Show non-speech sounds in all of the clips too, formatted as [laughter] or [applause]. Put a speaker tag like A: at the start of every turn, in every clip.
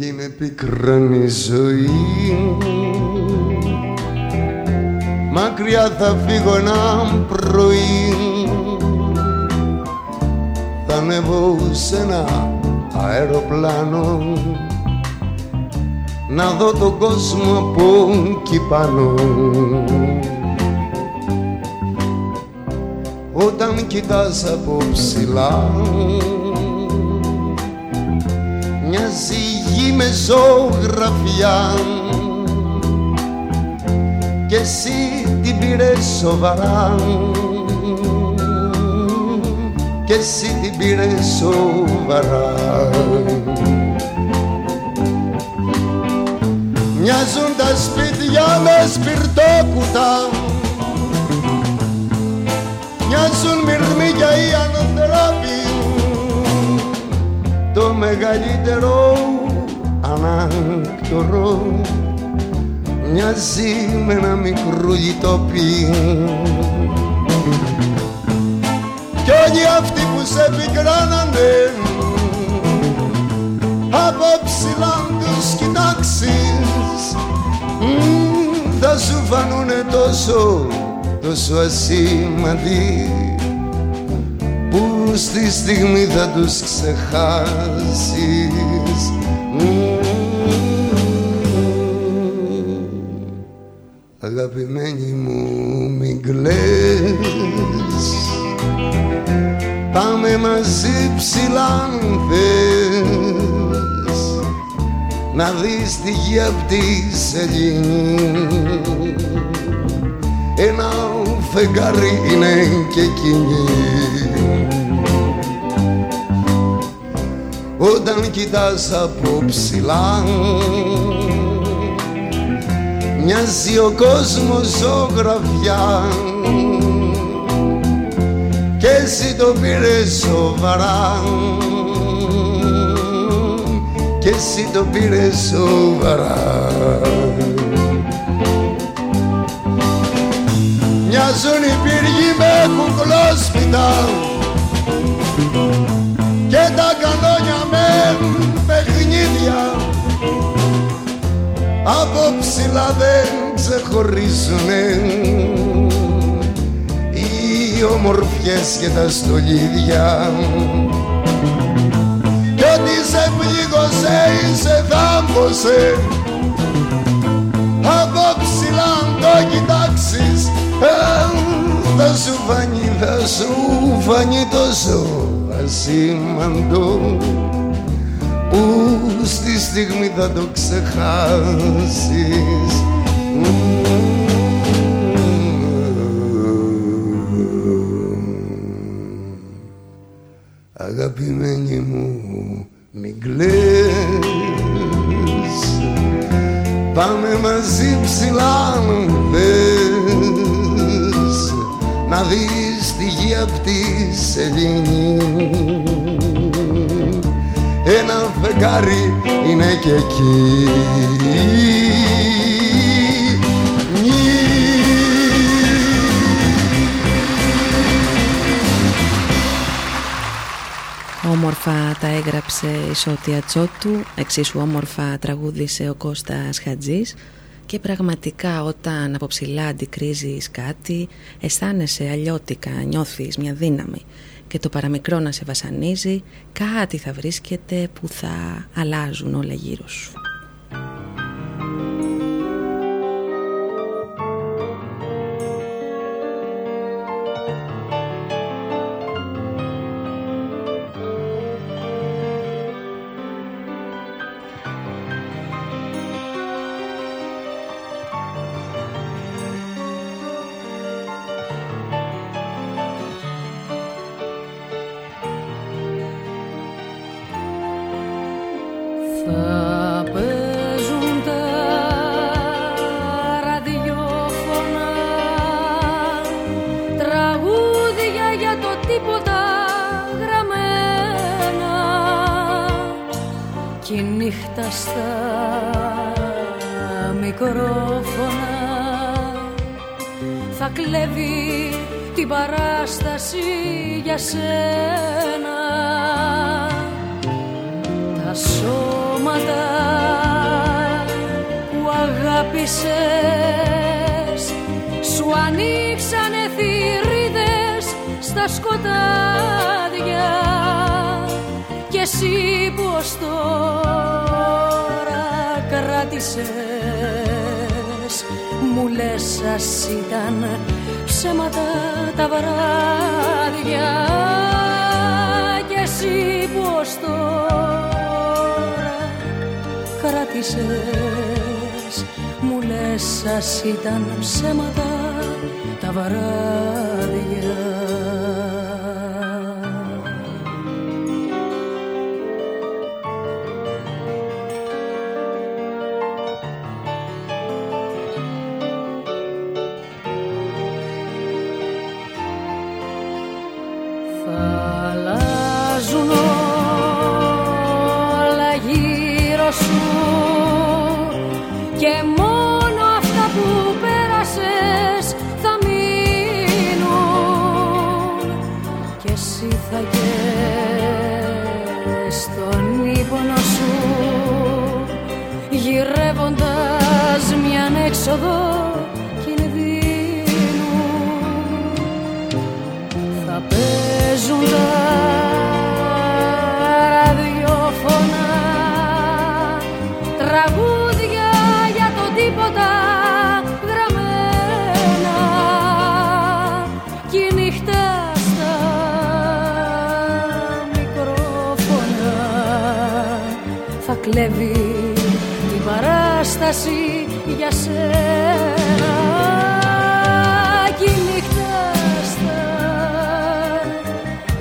A: είναι πικράνη ζωή. Μακριά θα φύγω ένα πρωί. Θα ανέβω σε ένα αεροπλάνο. Να δω τον κόσμο από εκεί πάνω. Όταν κοιτάς από ψηλά Μοιάζει η γη με ζωγραφιά. Κι εσύ την πήρες σοβαρά. Κι εσύ την πήρες σοβαρά. Μοιάζουν τα σπίτια με σπιρτόκουτα. Μοιάζουν μυρμήκια ή αναθεράπη Το μεγαλύτερο ανάκτορο. Μοιάζει με ένα μικρό λιτόπι Κι όλοι αυτοί που σε πικράνανε Από ψηλά τους κοιτάξεις. Θα σου φανούνε τόσο τόσο ασήμαντοι που στη στιγμή θα τους ξεχάσεις Αγαπημένη μου μην κλαις. Πάμε μαζί ψηλά θες. Να δεις τη γη απ' τη σελήνη Ένα φεγγάρι είναι και εκείνη. Όταν κοιτάς από ψηλά Μοιάζει ο κόσμος ζωγραφιά. Κι εσύ το πήρες σοβαρά. Κι εσύ το πήρες σοβαρά. Μοιάζουν οι πύργοι με κουκλόσπιτα Και τα κανόνια με παιχνίδια Από ψηλά δεν ξεχωρίζουνε. Οι ομορφιές και τα στολίδια. Κι ό,τι σε πλήγωσε ή σε θάμπωσε. Από ψηλά το κοιτάξεις θα σου φανεί, θα σου φανεί τόσο ασήμαντο που στη στιγμή θα το ξεχάσεις. Αγαπημένη μου μην κλαις. Πάμε μαζί ψηλά μου θες. Να δεις τη γη απ' της σελήνη Ένα φεγγάρι είναι και εκεί.
B: Όμορφα τα έγραψε η Σότια Τσότου, εξίσου όμορφα τραγούδισε ο Κώστας Χατζής και πραγματικά όταν από ψηλά αντικρίζεις κάτι αισθάνεσαι αλλιώτικα, νιώθεις μια δύναμη και το παραμικρό να σε βασανίζει κάτι θα βρίσκεται που θα αλλάζουν όλα γύρω σου.
C: Κράτησες. Μου λες σας ήταν ψέματα τα βράδια έξοδο κινδύνου θα παίζουν τα ραδιόφωνα τραγούδια για το τίποτα γραμμένα. Κι η νύχτα στα μικρόφωνα θα κλέβει την παράσταση για σένα. Κι η νύχτα στα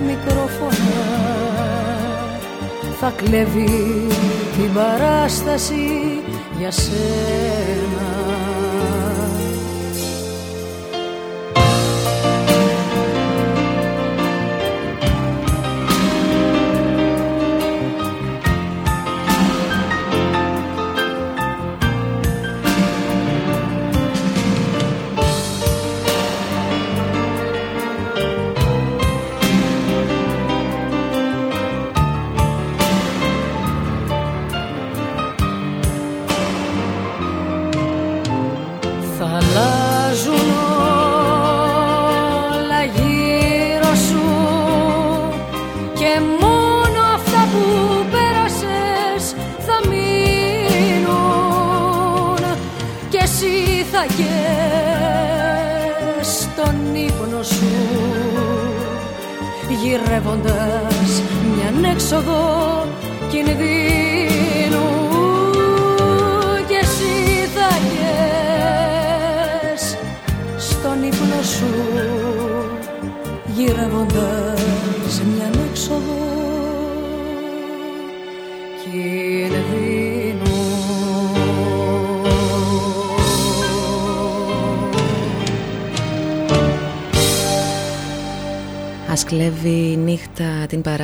C: μικρόφωνα θα κλέβει την παράσταση για σένα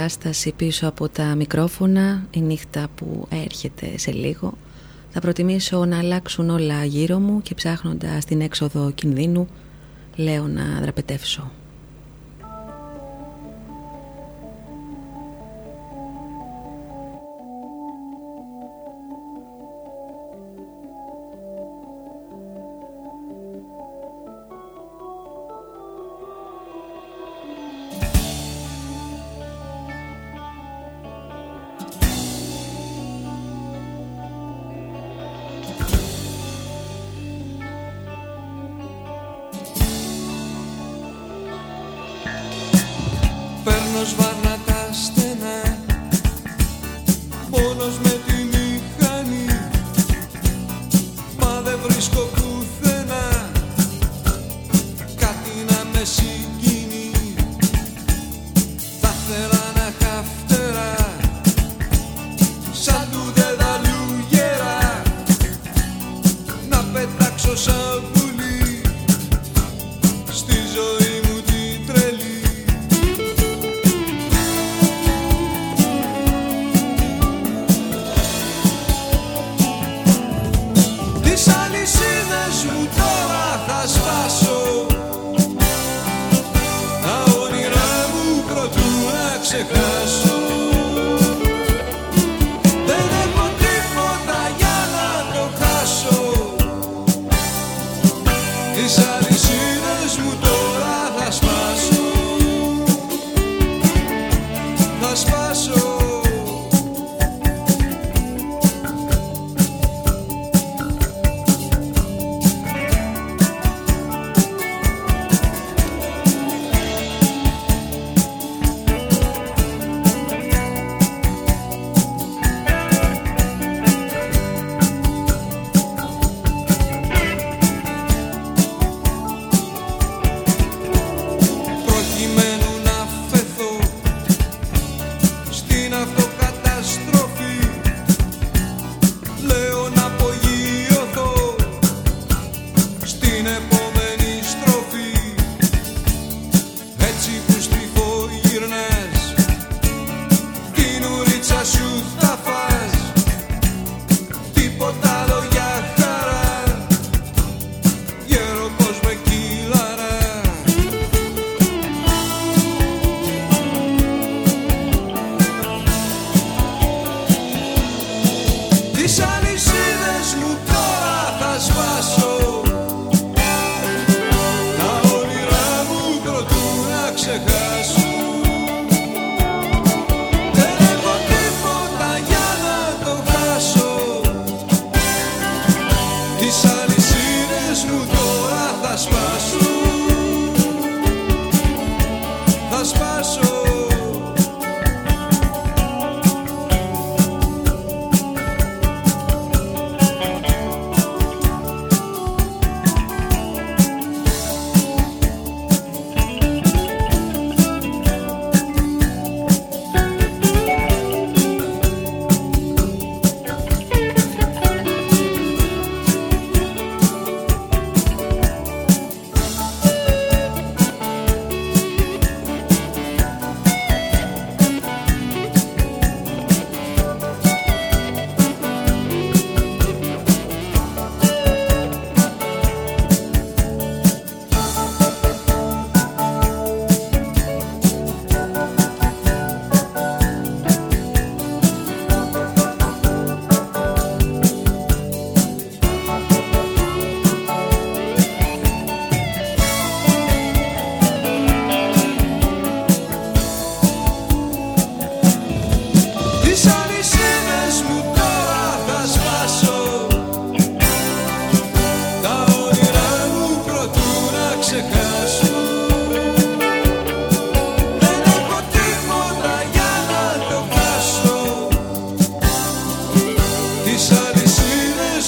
B: παράσταση πίσω από τα μικρόφωνα Η νύχτα που έρχεται σε λίγο. Θα προτιμήσω να αλλάξουν όλα γύρω μου Και ψάχνοντας την έξοδο κινδύνου Λέω να δραπετεύσω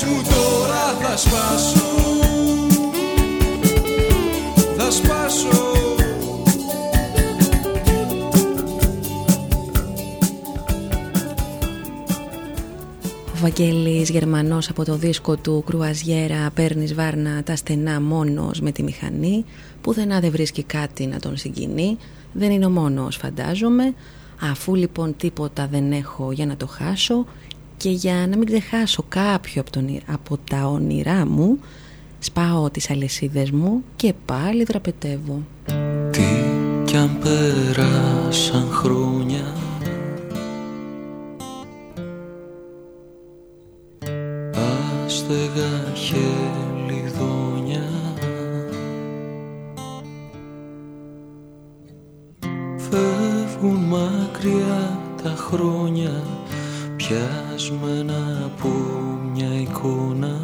B: τώρα θα σπάσω. Θα σπάσω. Ο Βαγγέλης Γερμανός από το δίσκο του Κρουαζιέρα παίρνεις βάρνα τα στενά μόνος με τη μηχανή πουθενά δεν βρίσκει κάτι να τον συγκινεί. Δεν είναι ο μόνος φαντάζομαι. Αφού λοιπόν τίποτα δεν έχω για να το χάσω και για να μην ξεχάσω κάποιο από, τον, από τα όνειρά μου σπάω τις αλυσίδες μου και πάλι δραπετεύω.
D: Τι κι αν περάσαν χρόνια. Άστεγα χελιδόνια Φεύγουν μακριά τα χρόνια πιασμένα από μια εικόνα.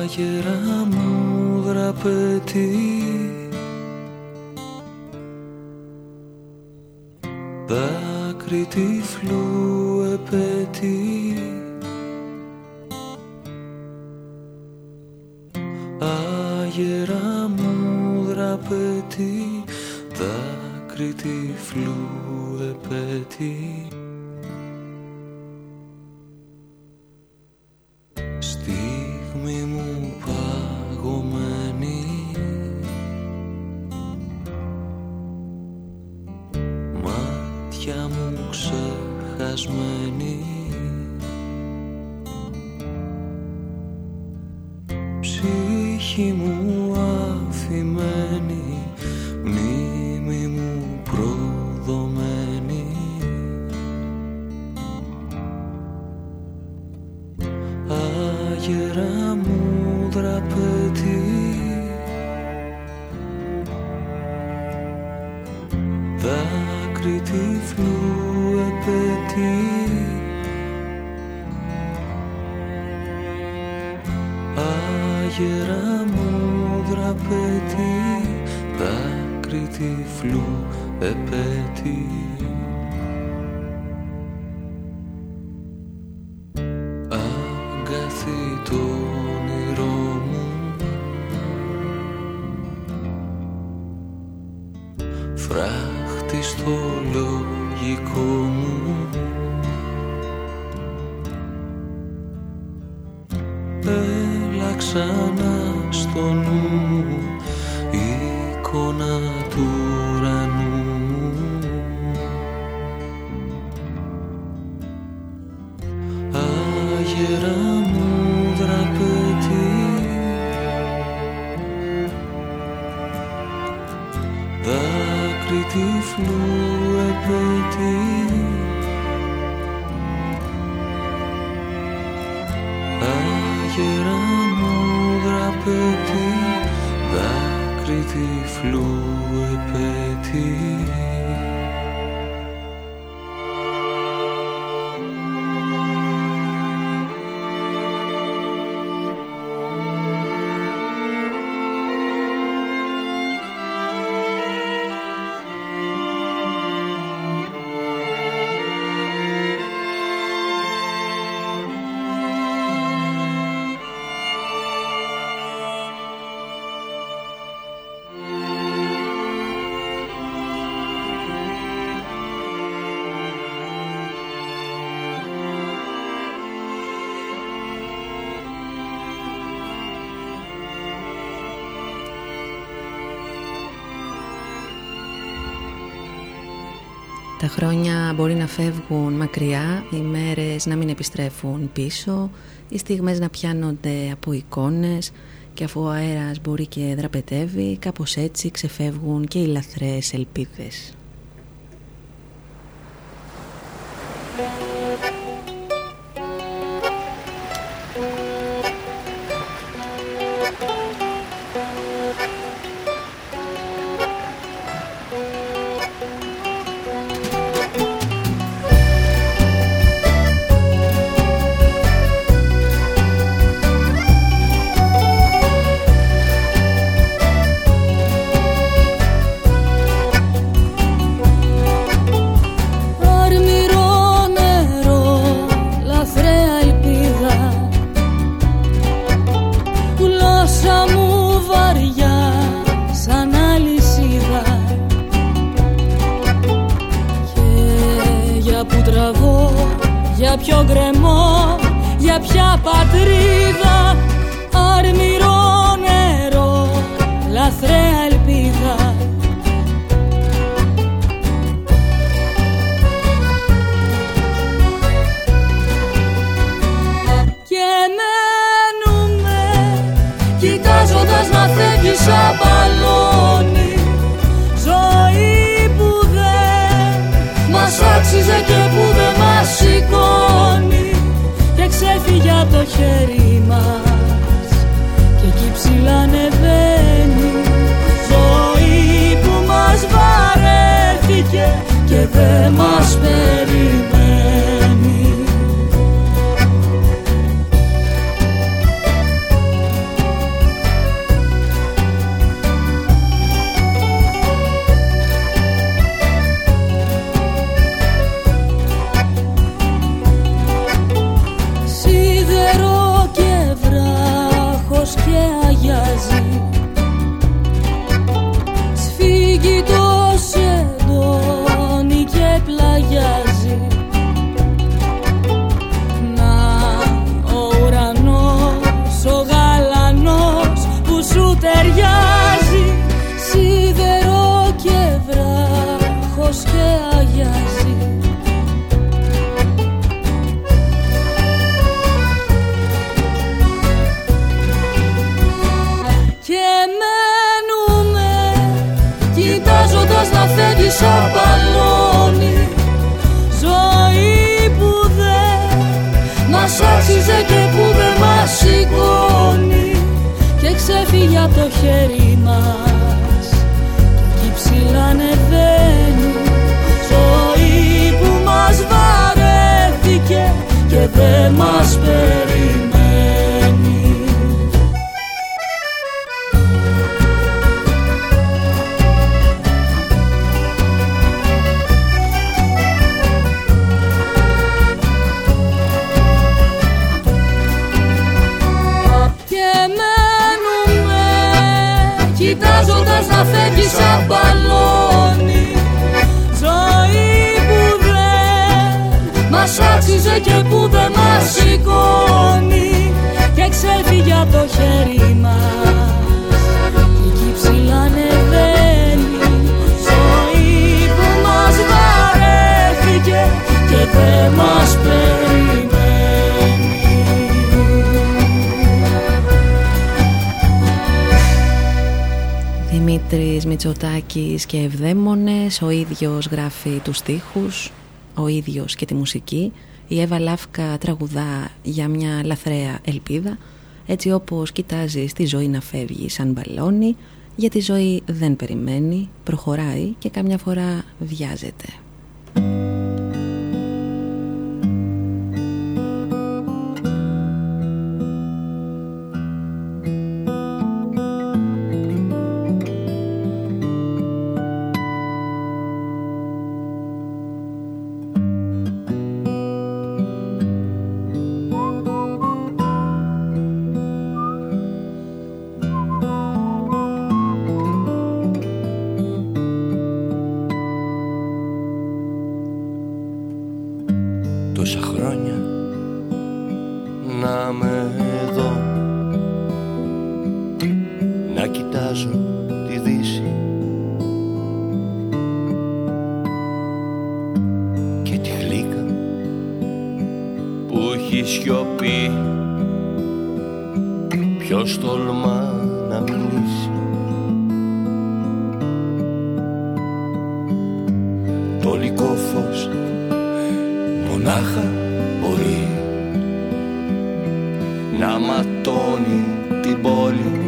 D: Αγερά μου δραπετή. Δάκρυ τυφλού επέτει Αγερά μου δραπετή. Δάκρυ τυφλού επέτει. Στιγμή μου παγωμένη. Μάτια μου ξεχασμένη. Ψυχή μου αφημένη
B: Τα χρόνια μπορεί να φεύγουν μακριά, οι μέρες να μην επιστρέφουν πίσω, οι στιγμές να πιάνονται από εικόνες και αφού ο αέρας μπορεί και δραπετεύει, κάπως έτσι ξεφεύγουν και οι λαθρές ελπίδες.
C: Κοιτάζοντας να φεύγει σαν μπαλόνι Ζωή που δεν μας άξιζε και που δεν μας σηκώνει. Και ξέφυγε από το χέρι μας. Και εκεί ψηλά ανεβαίνει. Ζωή που μας βαρέθηκε και δεν μας περιμένει μας σηκώνει Και ξέφυγε από το χέρι μας. Και εκεί ψηλά ανεβαίνει Ζωή που μας βαρέθηκε και δεν μας περιμένει φεύγει σαν μπαλόνι. Ζωή που δεν μας άξιζε και που δεν μας σηκώνει. Και ξέφυγε από το χέρι μας
B: Δημήτρης Μητσοτάκης και Ευδαίμονες, ο ίδιος γράφει τους στίχους, ο ίδιος και τη μουσική. Η Εύα Λάφκα τραγουδά για μια λαθρέα ελπίδα, έτσι όπως κοιτάζει στη ζωή να φεύγει σαν μπαλόνι, γιατί η ζωή δεν περιμένει, προχωράει και καμιά φορά βιάζεται.
E: Μονάχα μπορεί να ματώνει την πόλη.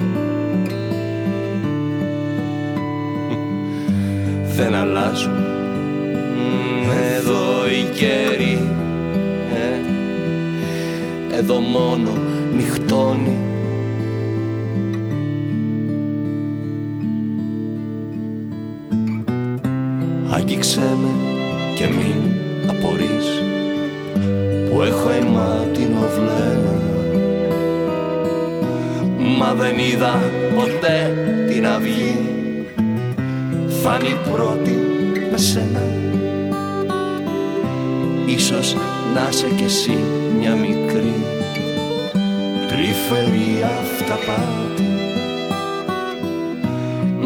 E: [laughs] Δεν αλλάζουν μ, εδώ οι καιροί ε, εδώ μόνο νυχτώνει. Άγγιξέ με και μην Μα δεν είδα ποτέ την αυγή. Θα είναι η πρώτη με σένα. Ίσως να σε κι εσύ μια μικρή. Τρυφερή αυταπάτη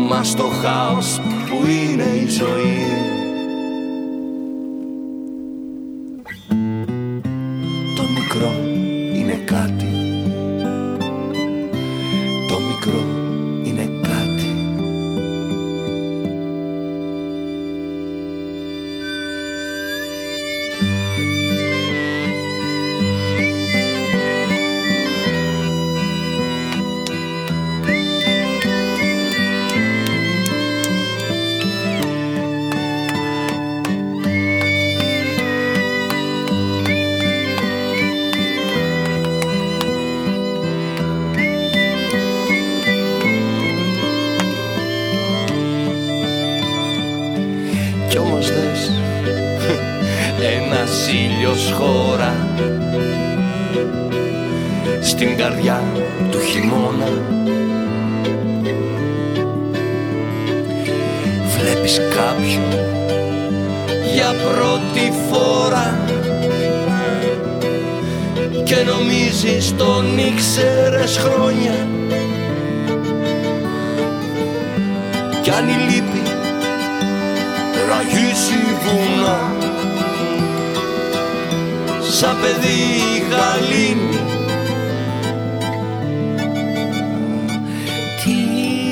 E: Μα στο χάος που είναι η ζωή
F: ένας ήλιος χώρα.
E: Στην καρδιά του χειμώνα. Βλέπεις κάποιον για πρώτη φορά. Και νομίζεις τον ήξερες χρόνια. Κι αν η λύπη βουνά σαν παιδί γαλήνη. Τι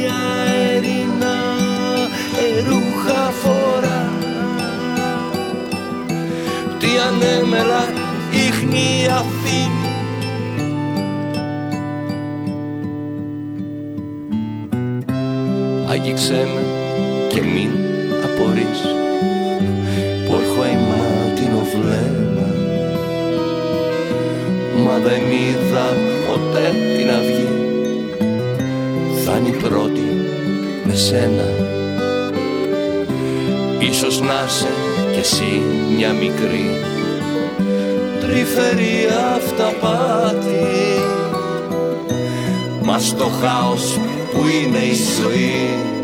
E: αερίνα ερούχα φορά. Τι ανέμελα ίχνη αφήνει Άγγιξέ με και μην απορείς.
F: Μα δεν είδα ποτέ την αυγή. Θα πρώτη με σένα. Ίσως να είσαι κι εσύ μια μικρή. Τρυφερή αυταπάτη. Μα στο χάος που είναι η ζωή.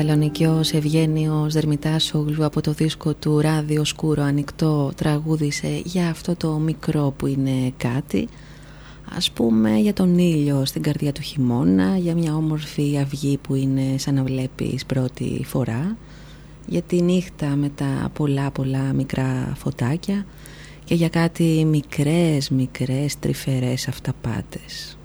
B: Θεσσαλονικιός Ευγένιος Δερμητάσογλου από το δίσκο του «Ράδιο Σκούρο Ανοιχτό» τραγούδισε για αυτό το μικρό που είναι κάτι Ας πούμε για τον ήλιο στην καρδιά του χειμώνα, για μια όμορφη αυγή που είναι σαν να βλέπεις πρώτη φορά, για τη νύχτα με τα πολλά πολλά μικρά φωτάκια και για κάτι μικρές μικρές τρυφερές αυταπάτες.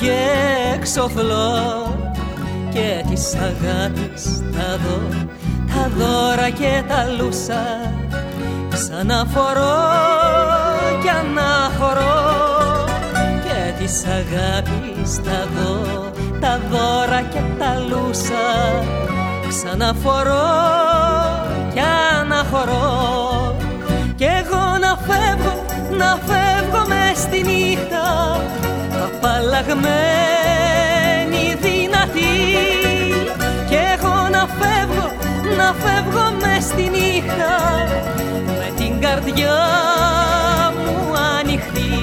G: Και εξοφλώ και της αγάπης τα δω. Τα δώρα και τα λούσα ξαναφορώ κι αναχωρώ. Και της αγάπης τα δω τα δώρα και τα λούσα ξαναφορώ κι αναχωρώ. κι εγώ να φεύγω, να φεύγω μες στη νύχτα. Απαλλαγμένη δυνατή. Και εγώ να φεύγω, να φεύγω μες στη νύχτα. Με την καρδιά μου ανοιχτή.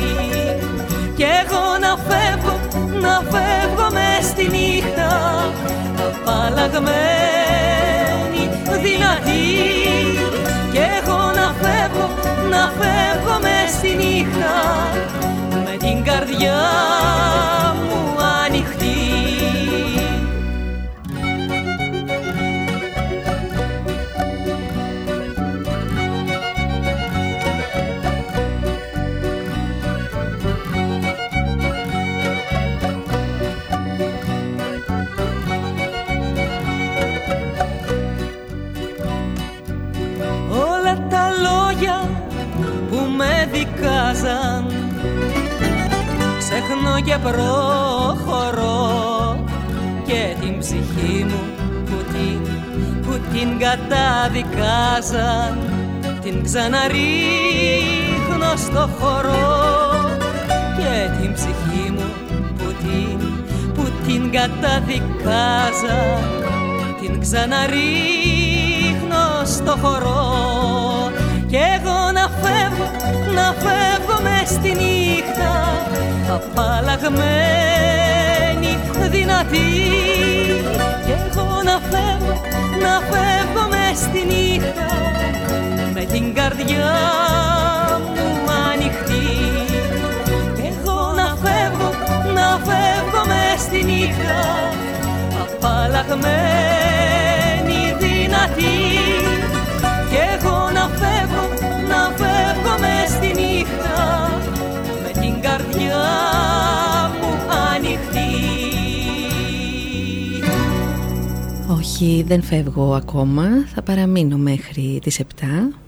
G: Και εγώ να φεύγω, να φεύγω μες στη νύχτα. Απαλλαγμένη δυνατή. Και εγώ να φεύγω, να φεύγω μες στη νύχτα την καρδιά μου δικάζαν Ξεχνώ και προχωρώ και την ψυχή μου που την, που την καταδικάζαν. Την ξαναρίχνω στο χορό και την ψυχή μου που την, που την καταδικάζαν. Την ξαναρίχνω στο χορό να φεύγω μες στη νύχτα απαλλαγμένη δυνατή. Κι εγώ να φεύγω, να φεύγω μες στη νύχτα με την καρδιά μου ανοιχτή. Κι εγώ να φεύγω, να φεύγω μες στη νύχτα απαλλαγμένη δυνατή. Κι εγώ να φεύγω, να φεύγω μες στη νύχτα με την καρδιά μου ανοιχτή.
B: Όχι, δεν φεύγω ακόμα, θα παραμείνω μέχρι τις 7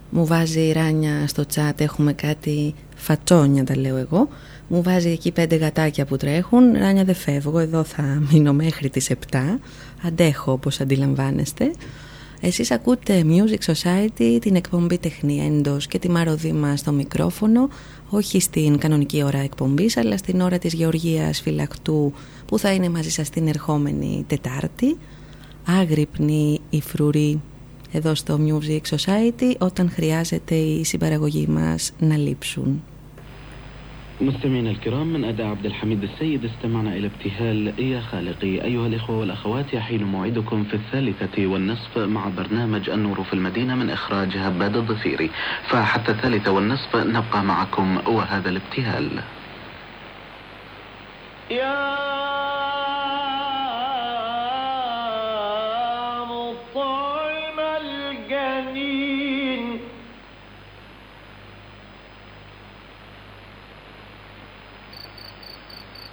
B: μου βάζει η Ράνια στο τσάτ έχουμε κάτι φατσόνια τα λέω εγώ. Μου βάζει εκεί πέντε γατάκια που τρέχουν. Ράνια δεν φεύγω, εδώ θα μείνω μέχρι τις 7 αντέχω όπως αντιλαμβάνεστε εσείς ακούτε Music Society, την εκπομπή τεχνία εντός και τη μαροδή μας στο μικρόφωνο, όχι στην κανονική ώρα εκπομπής, αλλά στην ώρα της Γεωργίας Φυλακτού που θα είναι μαζί σας την ερχόμενη Τετάρτη. Άγρυπνη η φρουρή εδώ στο Music Society όταν χρειάζεται η συμπαραγωγή μας να λείψουν.
H: مستمعينا الكرام من أداء عبد الحميد السيد استمعنا إلى ابتهال يا خالقي. أيها الإخوة والأخوات يحين موعدكم في الثالثة والنصف مع برنامج النور في المدينة من إخراج هباد الضفيري. فحتى الثالثة والنصف نبقى معكم وهذا الابتهال.
I: يا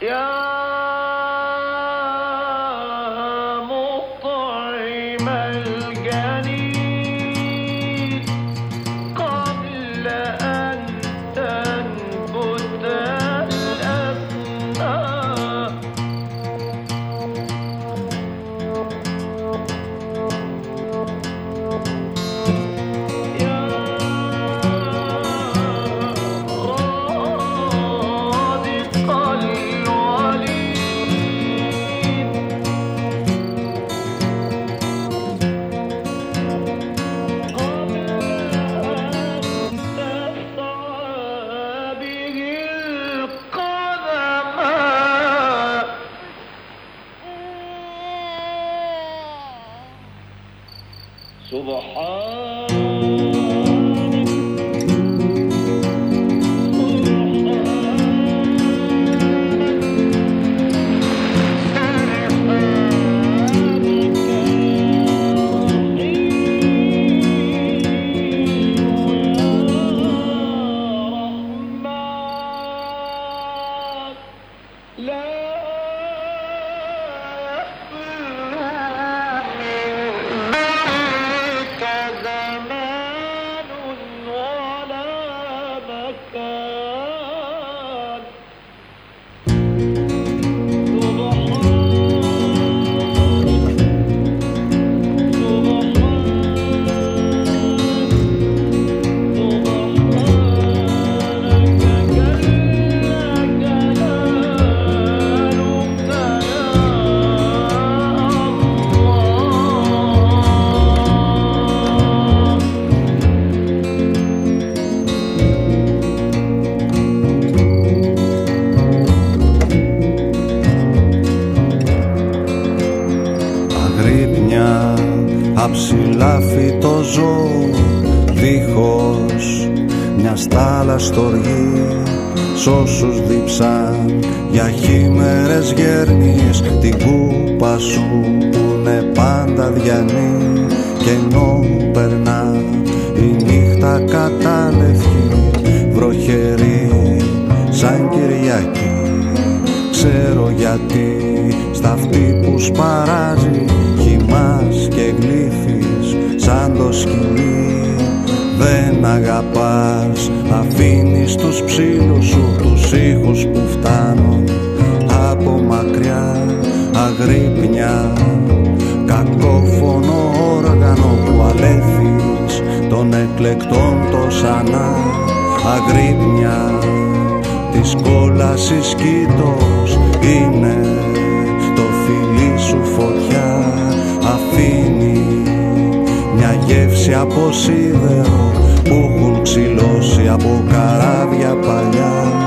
J: Yeah. Σ' όσους δίψαν για χήμερες γέρνεις την κούπα σου που είναι πάντα διανή και ενώ περνά η νύχτα κατάλευκη βροχερή σαν Κυριακή. Ξέρω γιατί στα αυτή που σπαράζει χυμάς και γλύφεις σαν το σκυλί. Δεν αγαπάς αφήνεις τους ψήλους σου τους ήχους που φτάνουν από μακριά. Αγρύπνια κακόφωνο όργανο που αλέθεις των εκλεκτών το σανά. Αγρύπνια της κόλασης κήτος είναι το φιλί σου φωτιά μια γεύση από σίδερο που έχουν ξυλώσει από καράβια παλιά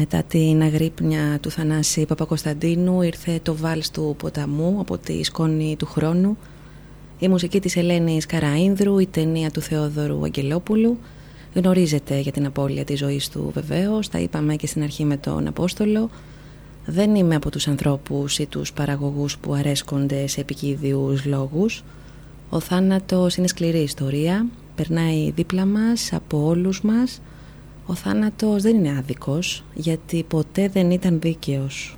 C: Μετά την αγρύπνια του Θανάση Παπακοσταντίνου ήρθε το βάλς του ποταμού από τη σκόνη του χρόνου η μουσική της Ελένης Καραΐνδρου, η ταινία του Θεόδωρου Αγγελόπουλου. Γνωρίζετε για την απώλεια της ζωής του βεβαίως, τα είπαμε και στην αρχή με τον Απόστολο. Δεν είμαι από τους ανθρώπους ή τους παραγωγούς που αρέσκονται σε επικίδιους λόγους. Ο θάνατος είναι σκληρή ιστορία περνάει δίπλα μας από όλους μας ο θάνατος δεν είναι άδικος γιατί ποτέ δεν ήταν δίκαιος.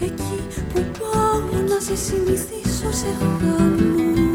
C: Εκεί που πάω να σε συνηθίσω σε χρόνο.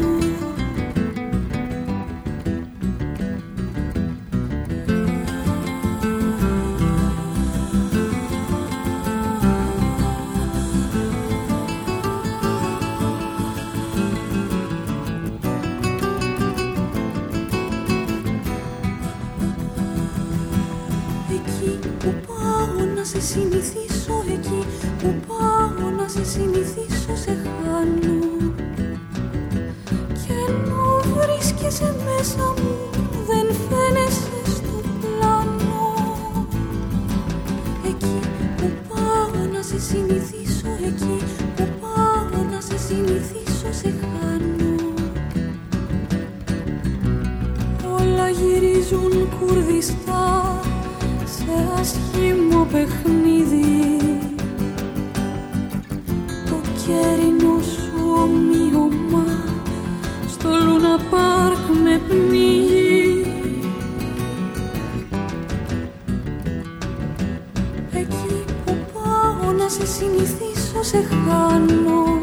C: να σε συνηθίσω σε χάνω.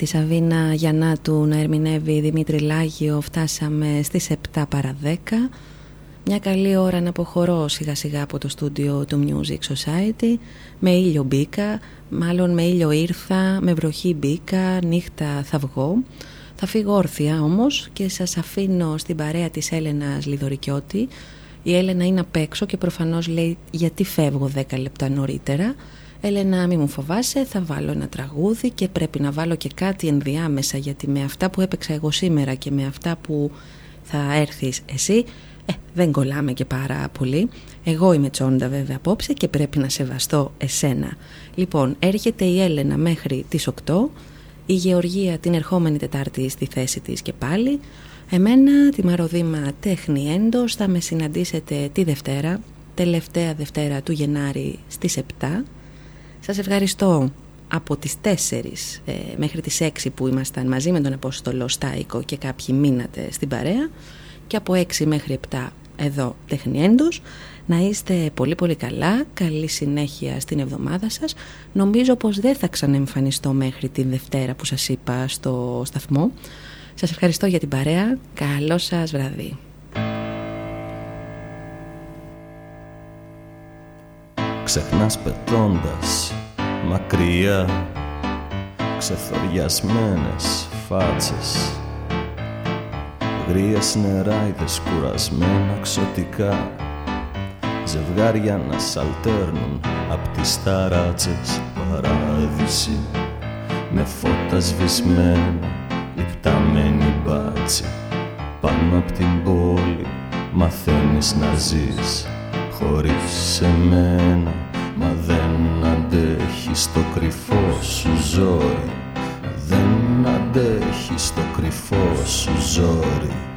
C: Τη Σαβίνα Γιαννάτου να ερμηνεύει Δημήτρη Λάγιο. Φτάσαμε στις 7 παρα 10 μια καλή ώρα να αποχωρώ σιγά σιγά από το στούντιο του Music Society. Με ήλιο μπήκα, μάλλον με ήλιο ήρθα, με βροχή μπήκα, νύχτα θα βγω. Θα φύγω όρθια όμως και σας αφήνω στην παρέα της Έλενας Λιδωρικιώτη. Η Έλενα είναι απ' έξω και προφανώς λέει γιατί φεύγω 10 λεπτά νωρίτερα
B: Έλενα μη μου φοβάσαι θα βάλω ένα τραγούδι και πρέπει να βάλω και κάτι ενδιάμεσα γιατί με αυτά που έπαιξα εγώ σήμερα και με αυτά που θα έρθεις εσύ ε, δεν κολλάμε και πάρα πολύ. Εγώ είμαι τσόντα βέβαια απόψε και πρέπει να σεβαστώ εσένα. Λοιπόν έρχεται η Έλενα μέχρι τις 8 η Γεωργία την ερχόμενη Τετάρτη στη θέση της και πάλι εμένα τη Μαροδήμα Τέχνη Έντος θα με συναντήσετε τη Δευτέρα τελευταία Δευτέρα του Γενάρη στις 7 σας ευχαριστώ από τις 4 ε, μέχρι τις 6 που ήμασταν μαζί με τον Απόστολο Στάικο και κάποιοι μείνατε στην παρέα και από 6 μέχρι 7 εδώ τεχνιέντος να είστε πολύ πολύ καλά. Καλή συνέχεια στην εβδομάδα σας. Νομίζω πως δεν θα ξαναεμφανιστώ μέχρι την Δευτέρα που σας είπα στο σταθμό. Σας ευχαριστώ για την παρέα. Καλό σας βραδύ
D: Ξεχνάς πετώντας μακριά Ξεθοριασμένες φάτσες Γρίες νεράιδες κουρασμένα ξωτικά Ζευγάρια να σαλτέρνουν απ' τις ταράτσες Παράδειση με φώτα σβησμένα Λιπταμένη μπάτσι. Πάνω απ' την πόλη μαθαίνεις να ζεις χωρίς εμένα Μα δεν αντέχεις το κρυφό σου ζόρι. Δεν αντέχεις το κρυφό σου ζόρι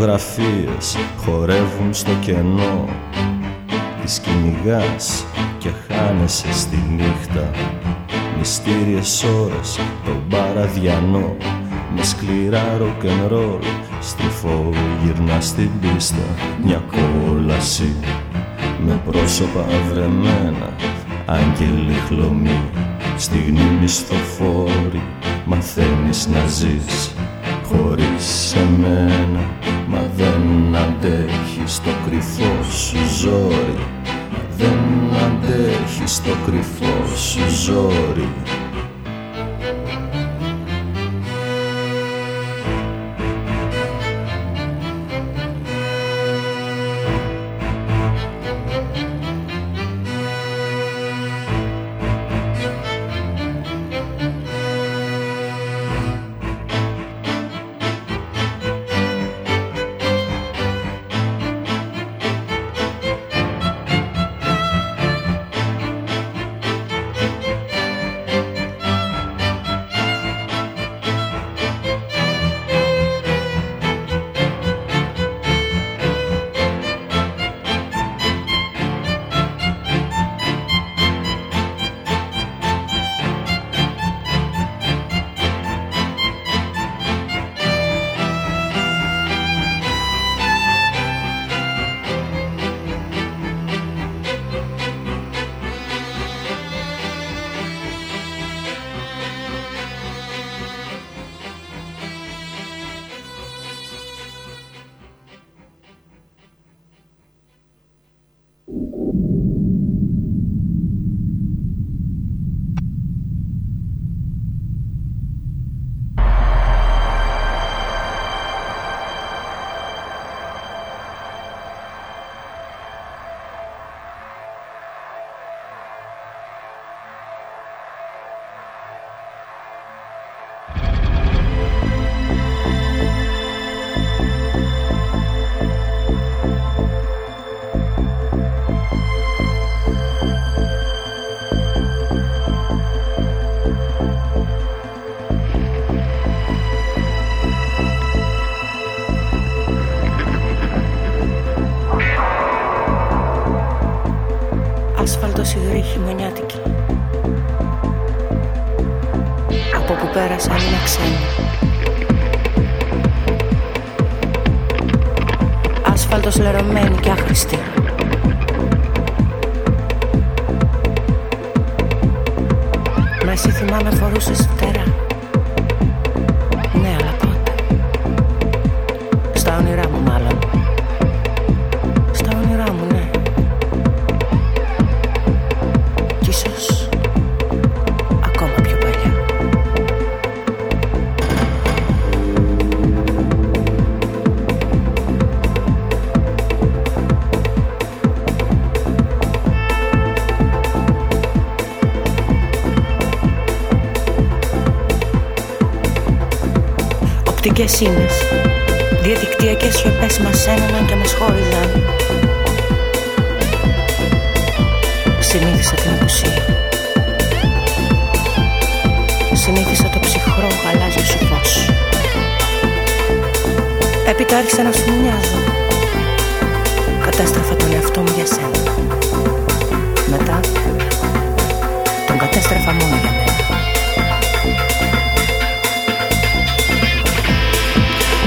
D: φωτογραφίες χορεύουν στο κενό. Τις κυνηγάς και χάνεσαι στη νύχτα. Μυστήριες ώρες το μπαραδιανό Με σκληρά ροκ Στριφό γυρνά στην πίστα. Μια κόλαση με πρόσωπα βρεμένα. Άγγελοι χλωμοί Στιγμή μισθοφόρη Μαθαίνεις να ζεις χωρίς εμένα. Μα δεν αντέχεις το κρυφό σου ζόρι. Μα δεν αντέχεις το κρυφό σου ζόρι
K: Στα όνειρά μου Ραδιοφωνικές ίνες Διαδικτυακές σιωπές μας ένωναν και μας χώριζαν. Συνήθισα την απουσία. Συνήθισα το ψυχρό γαλάζιο σου φως. Έπειτα άρχισα να σου μοιάζω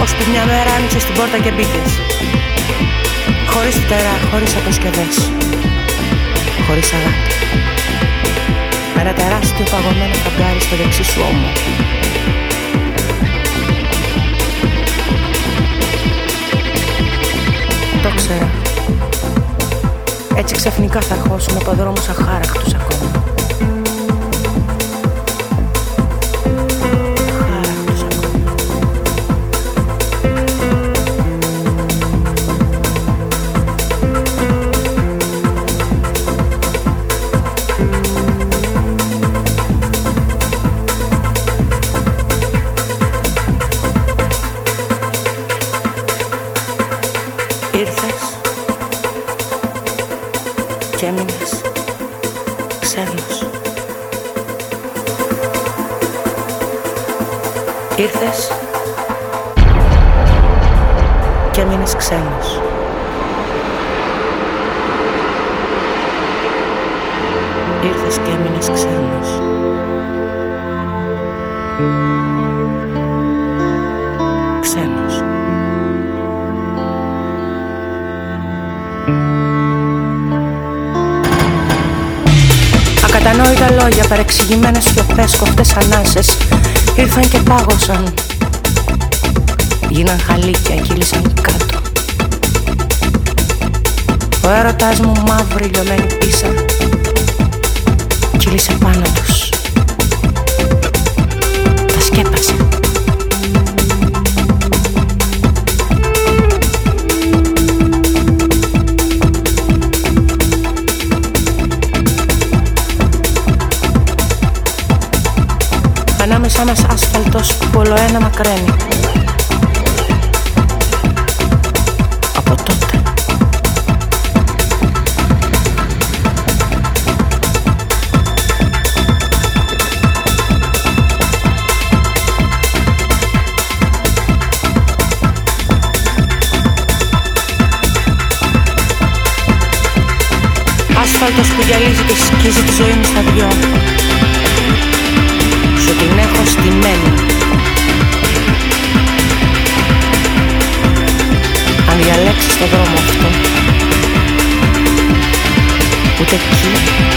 K: Ώσπου μια μέρα άνοιξες την πόρτα και μπήκες. Χωρίς φτερά, χωρίς αποσκευές. Χωρίς αγάπη. Με ένα τεράστιο παγωμένο φαγκάρι στο δεξί σου ώμο. Το ξέρα Έτσι ξαφνικά θα ερχόσουν από δρόμους αχάρακτους ακόμα παρεξηγημένες σιωπές, κοφτές ανάσες ήρθαν και πάγωσαν. Γίναν χαλίκια, κύλησαν κάτω. Ο έρωτας μου μαύρη λιωμένη πίσα κύλησε πάνω τους. Τα σκέπασε ανάμεσά μας άσφαλτος που ένα μακραίνει Από τότε. Άσφαλτος που γυαλίζει και σκίζει τη ζωή μου στα δυο. σου την έχω στημένη. Αν διαλέξεις το δρόμο αυτό Ούτε εκεί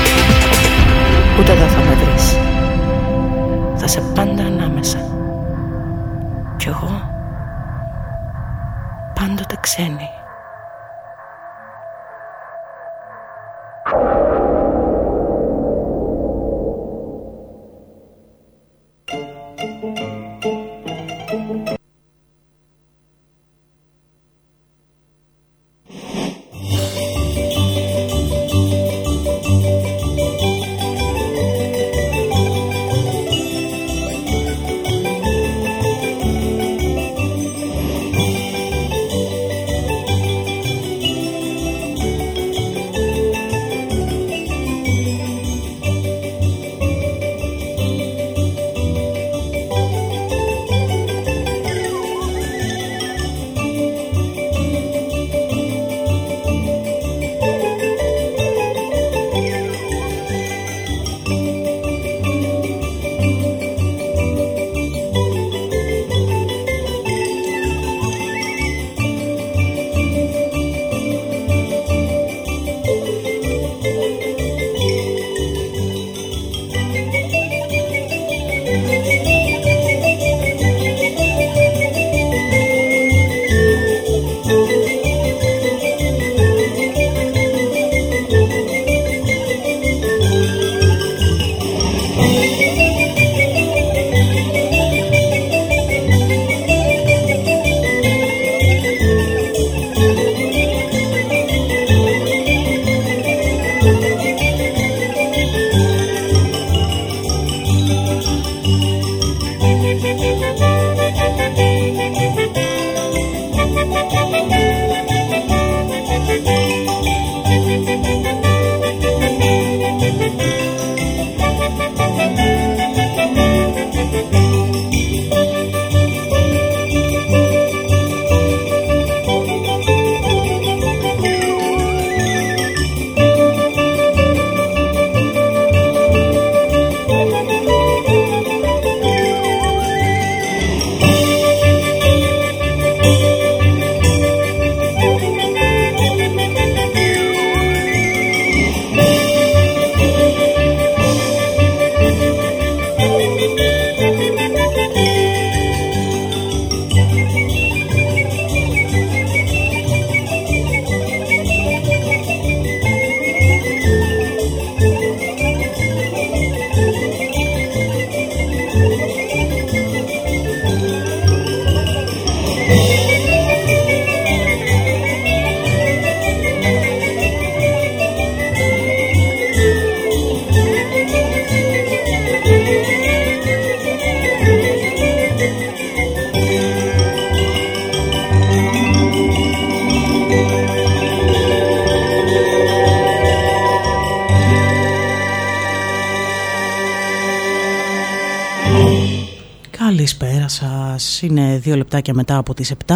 L: λεπτάκια μετά από τις 7.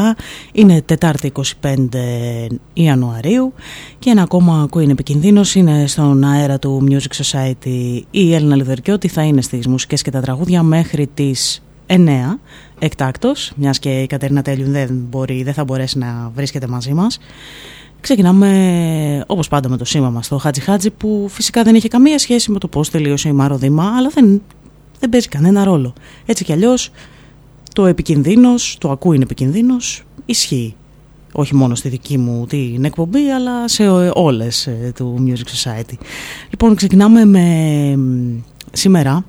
L: Είναι Τετάρτη 25 Ιανουαρίου και ένα ακόμα ακούει είναι επικινδύνος. Είναι στον αέρα του Music Society η Έλληνα Λιδερκιώτη. Θα είναι στις μουσικές και τα τραγούδια μέχρι τις 9 εκτάκτος, μιας και η Κατερίνα Τέλειου δεν, μπορεί, δεν θα μπορέσει να βρίσκεται μαζί μας. Ξεκινάμε όπως πάντα με το σήμα μας, το Χάτζι Χάτζι που φυσικά δεν είχε καμία σχέση με το πώς τελείωσε η Μάρο Δήμα, αλλά δεν, δεν παίζει κανένα ρόλο. Έτσι κι αλλιώς το επικινδύνος, το ακούει είναι επικινδύνος, ισχύει. Όχι μόνο στη δική μου την εκπομπή, αλλά σε όλες ε, του Music Society. Λοιπόν, ξεκινάμε με σήμερα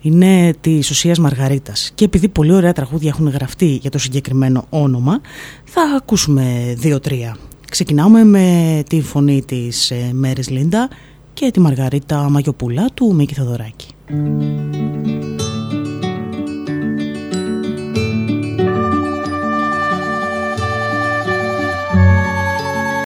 L: είναι της ουσίας Μαργαρίτας και επειδή πολύ ωραία τραγούδια έχουν γραφτεί για το συγκεκριμένο όνομα θα ακούσουμε δύο-τρία Ξεκινάμε με τη φωνή της ε, Μέρης Λίντα και τη Μαργαρίτα Μαγιοπούλα του Μίκη Θοδωράκη.